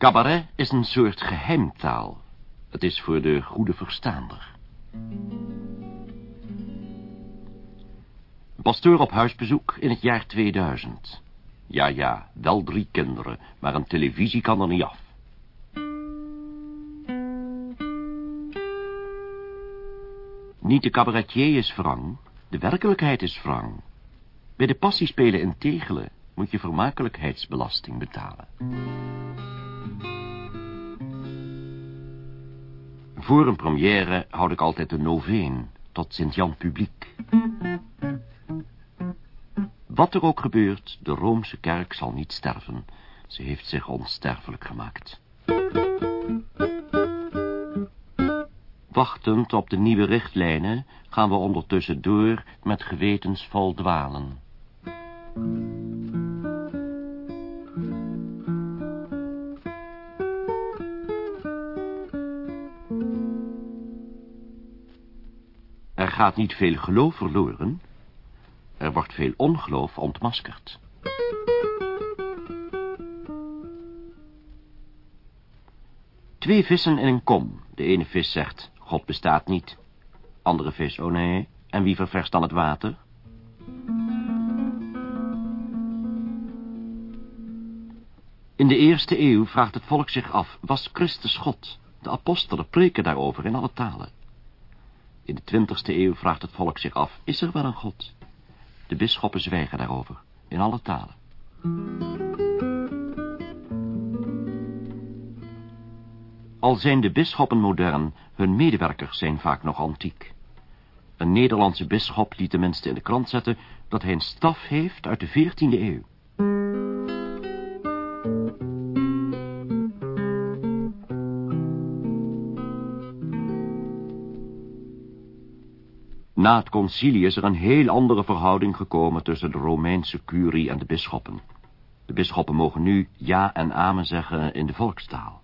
Cabaret is een soort geheimtaal. Het is voor de goede verstaander. Pastoor op huisbezoek in het jaar 2000. Ja, ja, wel drie kinderen, maar een televisie kan er niet af. Niet de cabaretier is wrang, de werkelijkheid is wrang. Bij de passiespelen in Tegelen moet je vermakelijkheidsbelasting betalen. Voor een première houd ik altijd een noveen tot Sint-Jan publiek. Wat er ook gebeurt, de Roomse kerk zal niet sterven. Ze heeft zich onsterfelijk gemaakt. Wachtend op de nieuwe richtlijnen gaan we ondertussen door met gewetensvol dwalen. Gaat niet veel geloof verloren. Er wordt veel ongeloof ontmaskerd. Twee vissen in een kom. De ene vis zegt, God bestaat niet. Andere vis, oh nee. En wie ververst dan het water? In de eerste eeuw vraagt het volk zich af, was Christus God? De apostelen preken daarover in alle talen. In de twintigste eeuw vraagt het volk zich af, is er wel een God? De bisschoppen zwijgen daarover, in alle talen. Al zijn de bisschoppen modern, hun medewerkers zijn vaak nog antiek. Een Nederlandse bisschop liet tenminste in de krant zetten... dat hij een staf heeft uit de veertiende eeuw. Na het concilie is er een heel andere verhouding gekomen... tussen de Romeinse curie en de bisschoppen. De bisschoppen mogen nu ja en amen zeggen in de volkstaal.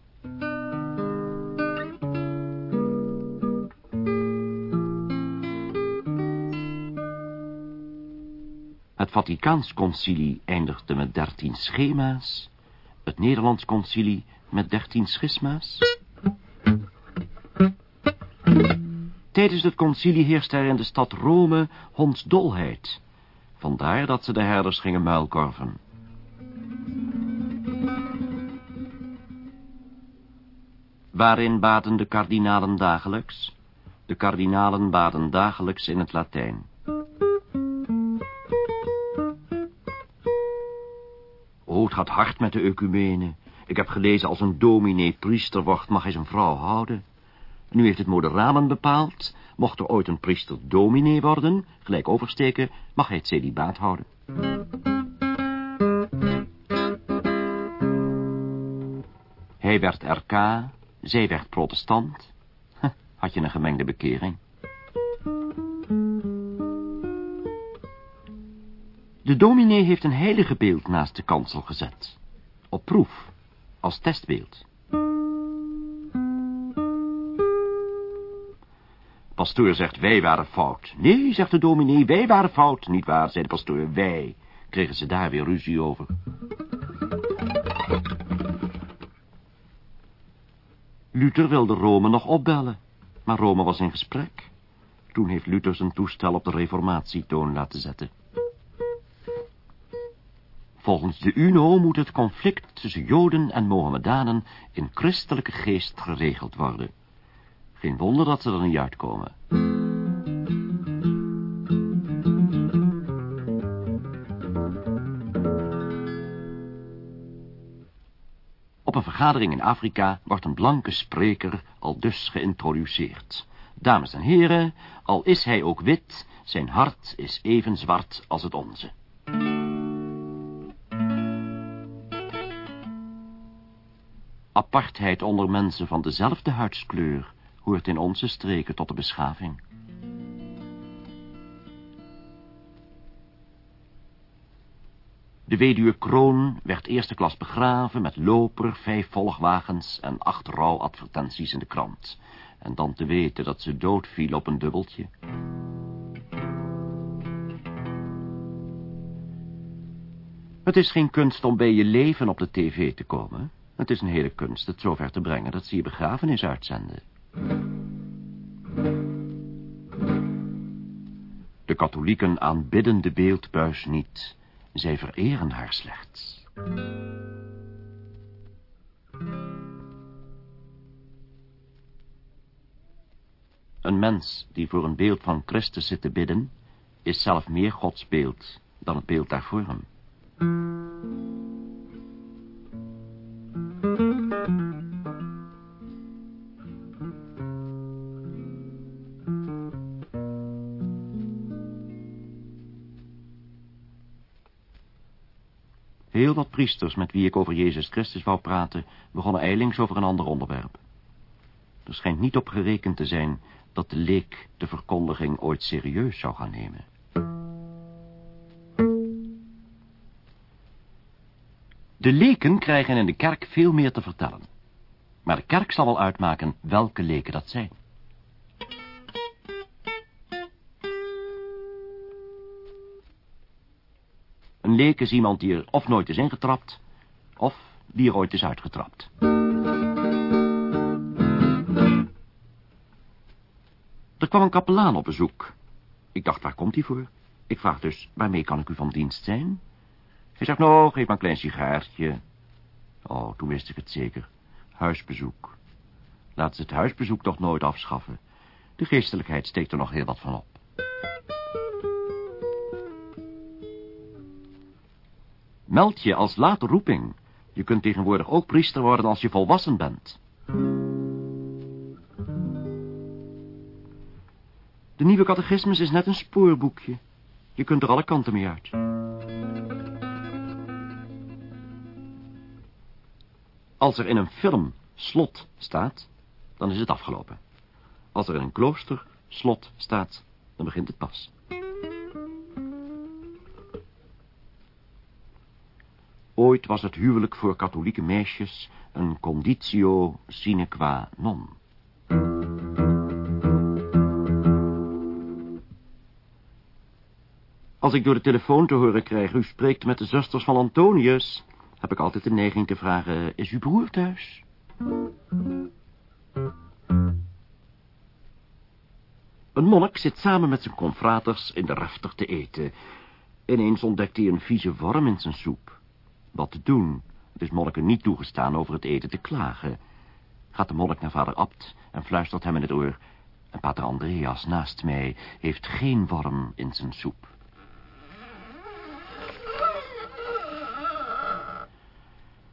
Het Vaticaans concilie eindigde met dertien schema's. Het Nederlands concilie met dertien schisma's. Tijdens het concilie heerste er in de stad Rome hondsdolheid. Vandaar dat ze de herders gingen muilkorven. Waarin baden de kardinalen dagelijks? De kardinalen baden dagelijks in het Latijn. Oh, het gaat hard met de ecumene. Ik heb gelezen als een dominee priester wordt, mag hij zijn vrouw houden. Nu heeft het moderamen bepaald, mocht er ooit een priester dominee worden, gelijk oversteken, mag hij het celibaat houden. Hij werd RK, zij werd protestant. Had je een gemengde bekering. De dominee heeft een heilige beeld naast de kansel gezet. Op proef, als testbeeld. Pastoor zegt, wij waren fout. Nee, zegt de dominee, wij waren fout. Niet waar, zei de pastoor, wij. Kregen ze daar weer ruzie over. Luther wilde Rome nog opbellen, maar Rome was in gesprek. Toen heeft Luther zijn toestel op de reformatietoon laten zetten. Volgens de UNO moet het conflict tussen Joden en Mohammedanen in christelijke geest geregeld worden. Geen wonder dat ze er niet uitkomen. Op een vergadering in Afrika wordt een blanke spreker al dus geïntroduceerd. Dames en heren, al is hij ook wit, zijn hart is even zwart als het onze. Apartheid onder mensen van dezelfde huidskleur hoort in onze streken tot de beschaving. De weduwe Kroon werd eerste klas begraven met loper, vijf volgwagens en acht rouwadvertenties in de krant. En dan te weten dat ze doodviel op een dubbeltje. Het is geen kunst om bij je leven op de tv te komen. Het is een hele kunst het zover te brengen dat ze je begrafenis uitzenden. De katholieken aanbidden de beeldbuis niet. Zij vereren haar slechts. Een mens die voor een beeld van Christus zit te bidden... is zelf meer Gods beeld dan het beeld daarvoor hem. Heel wat priesters met wie ik over Jezus Christus wou praten... begonnen eilings over een ander onderwerp. Er schijnt niet op gerekend te zijn dat de leek de verkondiging ooit serieus zou gaan nemen. De leken krijgen in de kerk veel meer te vertellen. Maar de kerk zal wel uitmaken welke leken dat zijn. Leek is iemand die er of nooit is ingetrapt... of die er ooit is uitgetrapt. Er kwam een kapelaan op bezoek. Ik dacht, waar komt hij voor? Ik vraag dus, waarmee kan ik u van dienst zijn? Hij zegt, nou, geef maar een klein sigaartje. Oh, toen wist ik het zeker. Huisbezoek. Laat ze het huisbezoek toch nooit afschaffen. De geestelijkheid steekt er nog heel wat van op. Meld je als late roeping. Je kunt tegenwoordig ook priester worden als je volwassen bent. De nieuwe catechismus is net een spoorboekje. Je kunt er alle kanten mee uit. Als er in een film slot staat, dan is het afgelopen. Als er in een klooster slot staat, dan begint het pas. Ooit was het huwelijk voor katholieke meisjes een conditio sine qua non. Als ik door de telefoon te horen krijg, u spreekt met de zusters van Antonius, heb ik altijd de neiging te vragen, is uw broer thuis? Een monnik zit samen met zijn confraters in de rafter te eten. Ineens ontdekt hij een vieze worm in zijn soep. Wat te doen? Het is monniken niet toegestaan over het eten te klagen. Gaat de monnik naar vader Abt en fluistert hem in het oor... en pater Andreas naast mij heeft geen worm in zijn soep.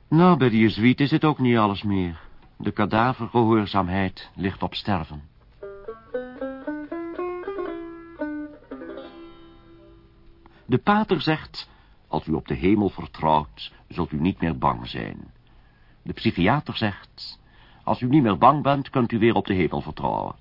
Nou, bij de Jezuïet is het ook niet alles meer. De kadavergehoorzaamheid ligt op sterven. De pater zegt, als u op de hemel vertrouwt, zult u niet meer bang zijn. De psychiater zegt, als u niet meer bang bent, kunt u weer op de hemel vertrouwen.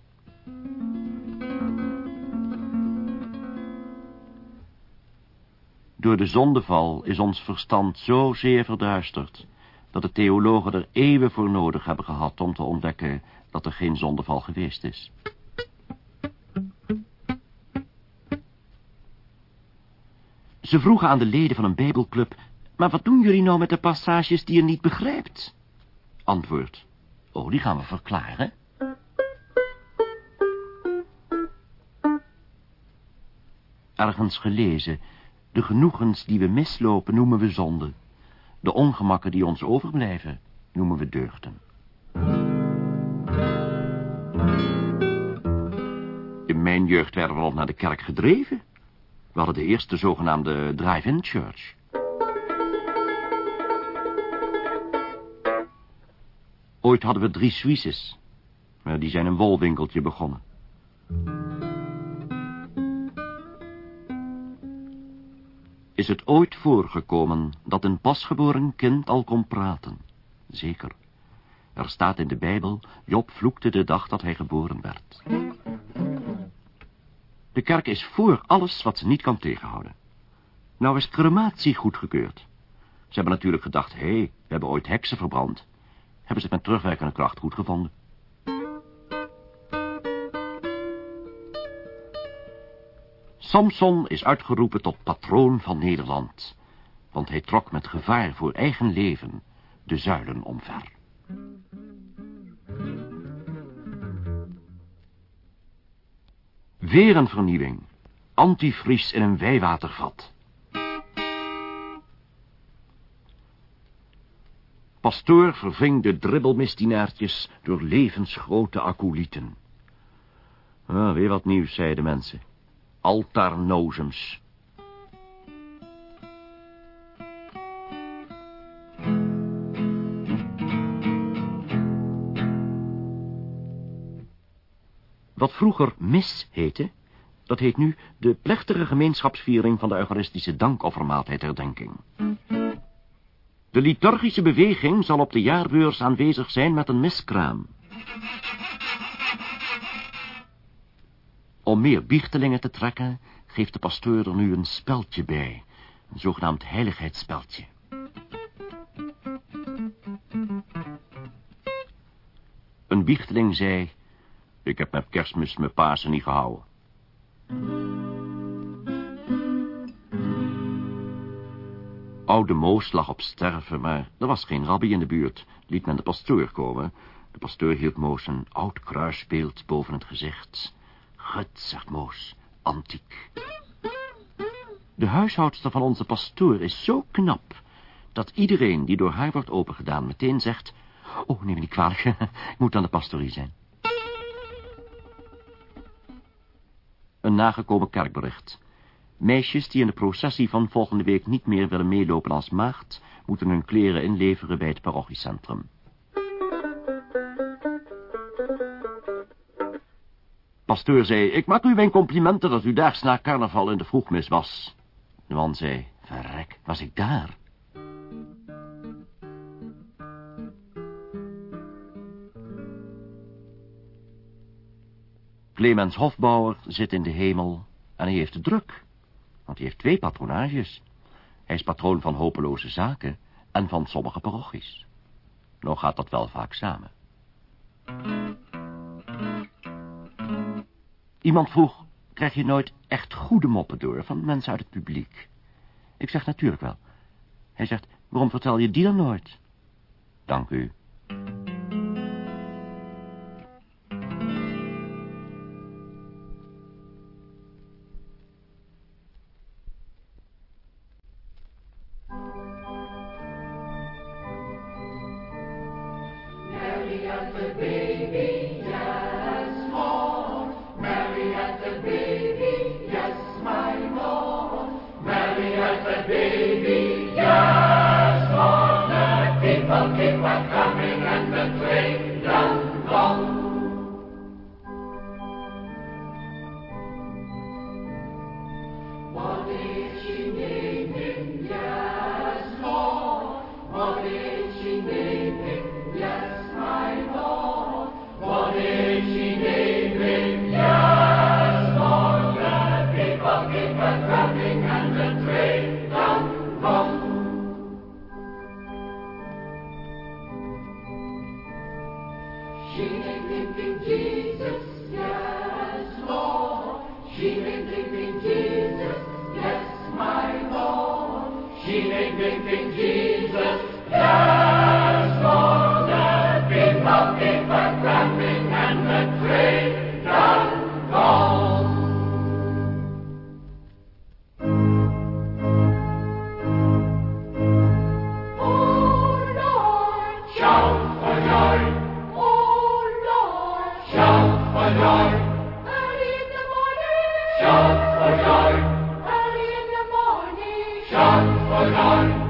Door de zondeval is ons verstand zo zeer verduisterd dat de theologen er eeuwen voor nodig hebben gehad om te ontdekken dat er geen zondeval geweest is. Ze vroegen aan de leden van een bijbelclub, maar wat doen jullie nou met de passages die je niet begrijpt? Antwoord, oh, die gaan we verklaren. Ergens gelezen, de genoegens die we mislopen noemen we zonde. De ongemakken die ons overblijven, noemen we deugden. In mijn jeugd werden we al naar de kerk gedreven. We hadden de eerste zogenaamde drive-in church. Ooit hadden we drie Suisses. Maar die zijn een wolwinkeltje begonnen. Is het ooit voorgekomen dat een pasgeboren kind al kon praten? Zeker. Er staat in de Bijbel, Job vloekte de dag dat hij geboren werd. De kerk is voor alles wat ze niet kan tegenhouden. Nou is crematie goedgekeurd. Ze hebben natuurlijk gedacht, hé, hey, we hebben ooit heksen verbrand. Hebben ze het met terugwerkende kracht goed gevonden. Samson is uitgeroepen tot patroon van Nederland, want hij trok met gevaar voor eigen leven de zuilen omver. Weer een vernieuwing. Antivries in een wijwatervat. Pastoor verving de dribbelmisdienaartjes door levensgrote acolyten. Ah, weer wat nieuws, zeiden de mensen. Altarnozems. Wat vroeger mis heette, dat heet nu de plechtige gemeenschapsviering van de Eucharistische dankoffermaaltijdherdenking. De liturgische beweging zal op de jaarbeurs aanwezig zijn met een miskraam. Om meer biechtelingen te trekken, geeft de pastoor er nu een speldje bij. Een zogenaamd heiligheidsspeltje. Een biehteling zei... Ik heb met kerstmis mijn Pasen niet gehouden. Oude Moos lag op sterven, maar er was geen rabbi in de buurt. Liet men de pastoor komen. De pastoor hield Moos een oud kruisbeeld boven het gezicht. Gut, zegt Moos, antiek. De huishoudster van onze pastoor is zo knap... dat iedereen die door haar wordt opengedaan meteen zegt... Oh, neem me niet kwalijk, ik moet aan de pastorie zijn. Een nagekomen kerkbericht. Meisjes die in de processie van volgende week niet meer willen meelopen als maagd... moeten hun kleren inleveren bij het parochiecentrum. Pastoor zei, ik maak u mijn complimenten dat u daags na carnaval in de vroegmis was. De man zei, verrek, was ik daar? Clemens Hofbouwer zit in de hemel en hij heeft druk. Want hij heeft twee patronages. Hij is patroon van hopeloze zaken en van sommige parochies. Nou gaat dat wel vaak samen. Iemand vroeg, krijg je nooit echt goede moppen door van mensen uit het publiek? Ik zeg natuurlijk wel. Hij zegt, waarom vertel je die dan nooit? Dank u. on.